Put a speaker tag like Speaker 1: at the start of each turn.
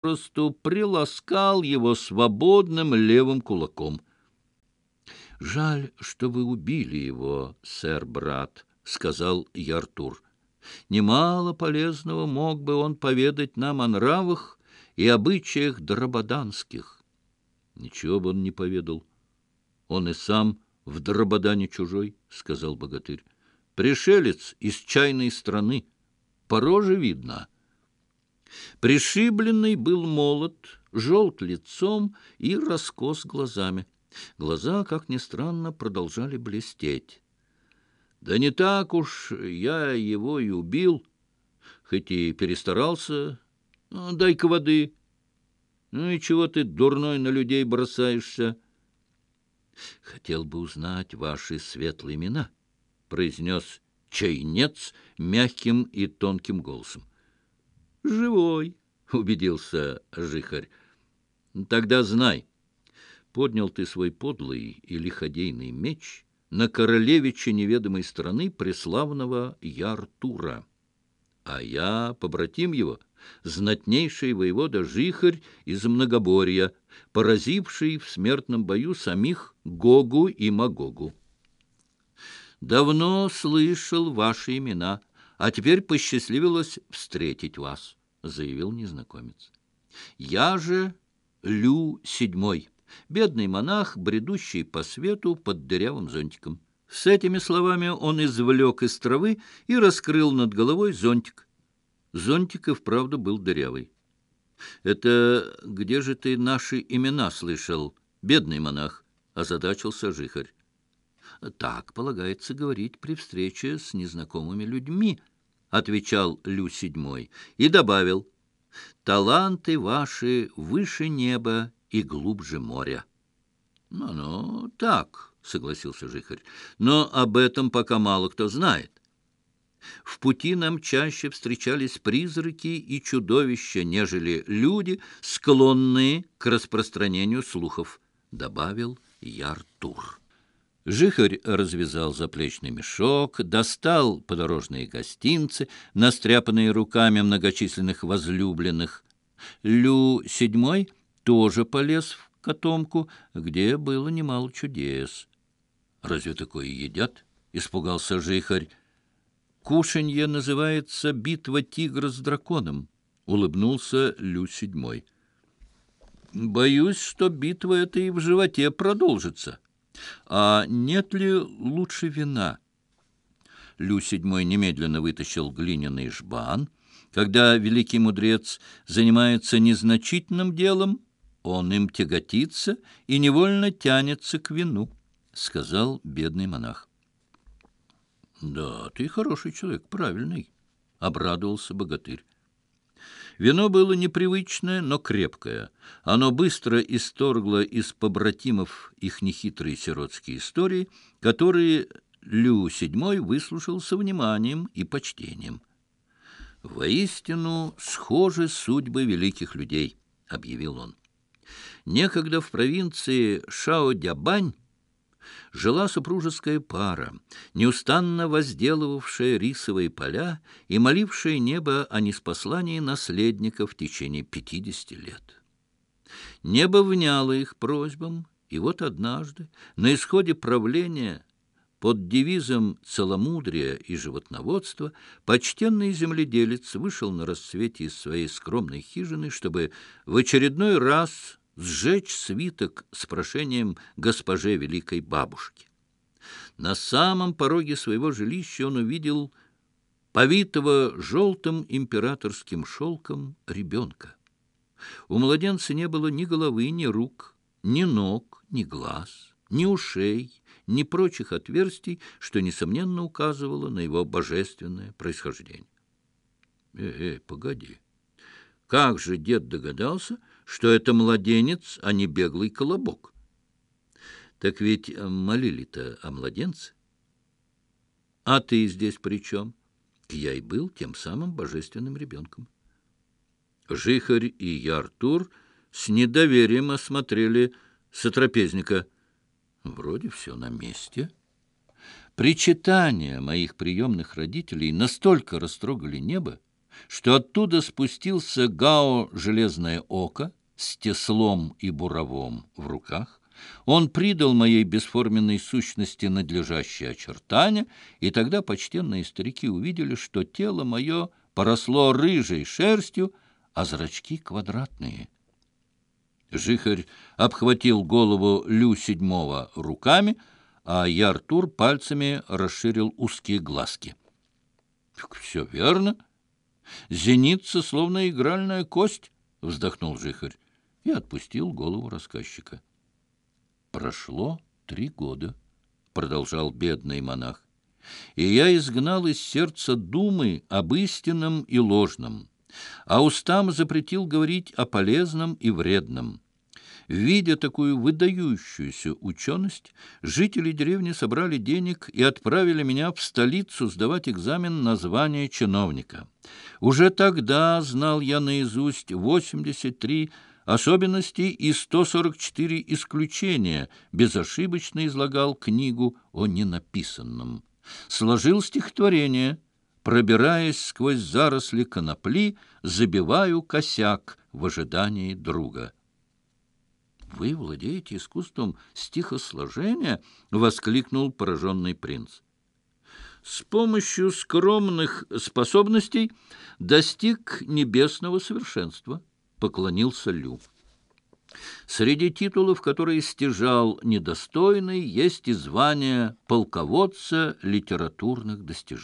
Speaker 1: просто приласкал его свободным левым кулаком. — Жаль, что вы убили его, сэр-брат, — сказал я Артур. — Немало полезного мог бы он поведать нам о нравах и обычаях драбаданских. Ничего бы он не поведал. Он и сам в драбадане чужой, — сказал богатырь. — Пришелец из чайной страны. По роже видно — Пришибленный был молод, желт лицом и раскос глазами. Глаза, как ни странно, продолжали блестеть. Да не так уж я его и убил, хоть и перестарался. Ну, дай-ка воды. Ну и чего ты, дурной, на людей бросаешься? Хотел бы узнать ваши светлые имена, — произнес чайнец мягким и тонким голосом живой, — убедился жихарь. — Тогда знай. Поднял ты свой подлый и лиходейный меч на королевича неведомой страны преславного Яртура. А я, побратим его, знатнейший воевода Жихарь из Многоборья, поразивший в смертном бою самих Гогу и Магогу. Давно слышал ваши имена — «А теперь посчастливилось встретить вас», — заявил незнакомец. «Я же Лю Седьмой, бедный монах, бредущий по свету под дырявым зонтиком». С этими словами он извлек из травы и раскрыл над головой зонтик. Зонтик и вправду был дырявый. «Это где же ты наши имена слышал, бедный монах?» — озадачился жихарь. «Так полагается говорить при встрече с незнакомыми людьми», — отвечал Лю седьмой и добавил, «Таланты ваши выше неба и глубже моря». «Ну, ну, так», — согласился Жихарь, «но об этом пока мало кто знает. В пути нам чаще встречались призраки и чудовища, нежели люди, склонные к распространению слухов», — добавил Яртур. Жихарь развязал заплечный мешок, достал подорожные гостинцы, настряпанные руками многочисленных возлюбленных. Лю седьмой тоже полез в котомку, где было немало чудес. «Разве такое едят?» — испугался Жихарь. «Кушанье называется «Битва тигра с драконом», — улыбнулся Лю седьмой. «Боюсь, что битва эта и в животе продолжится». А нет ли лучше вина? Лю седьмой немедленно вытащил глиняный жбан. Когда великий мудрец занимается незначительным делом, он им тяготится и невольно тянется к вину, — сказал бедный монах. — Да, ты хороший человек, правильный, — обрадовался богатырь. Вино было непривычное, но крепкое. Оно быстро исторгло из побратимов их нехитрые сиротские истории, которые Лю VII выслушал со вниманием и почтением. «Воистину схожи судьбы великих людей», — объявил он. Некогда в провинции Шао-Дябань жила супружеская пара, неустанно возделывавшая рисовые поля и молившая небо о неспослании наследника в течение пятидесяти лет. Небо вняло их просьбам, и вот однажды, на исходе правления под девизом целомудрия и животноводства почтенный земледелец вышел на расцвете из своей скромной хижины, чтобы в очередной раз сжечь свиток с прошением госпоже Великой Бабушки. На самом пороге своего жилища он увидел повитого желтым императорским шелком ребенка. У младенца не было ни головы, ни рук, ни ног, ни глаз, ни ушей, ни прочих отверстий, что, несомненно, указывало на его божественное происхождение. «Эй, -э, погоди! Как же дед догадался, — что это младенец, а не беглый колобок. Так ведь э, молили-то о младенце. А ты здесь при чем? Я и был тем самым божественным ребенком. Жихарь и Яртур с недоверием осмотрели сотрапезника. Вроде все на месте. Причитания моих приемных родителей настолько растрогали небо, что оттуда спустился Гао «Железное око», с теслом и буровом в руках. Он придал моей бесформенной сущности надлежащие очертания, и тогда почтенные старики увидели, что тело мое поросло рыжей шерстью, а зрачки квадратные. Жихарь обхватил голову Лю седьмого руками, а яртур пальцами расширил узкие глазки. — Все верно. Зеница, словно игральная кость, — вздохнул Жихарь и отпустил голову рассказчика. «Прошло три года», — продолжал бедный монах, «и я изгнал из сердца думы об истинном и ложном, а устам запретил говорить о полезном и вредном». Видя такую выдающуюся ученость, жители деревни собрали денег и отправили меня в столицу сдавать экзамен на звание чиновника. Уже тогда знал я наизусть 83 особенности и 144 исключения безошибочно излагал книгу о ненаписанном. Сложил стихотворение «Пробираясь сквозь заросли конопли, забиваю косяк в ожидании друга». «Вы владеете искусством стихосложения?» — воскликнул пораженный принц с помощью скромных способностей достиг небесного совершенства поклонился Лю. Среди титулов, которые стяжал недостойный, есть и звание полководца литературных достижений.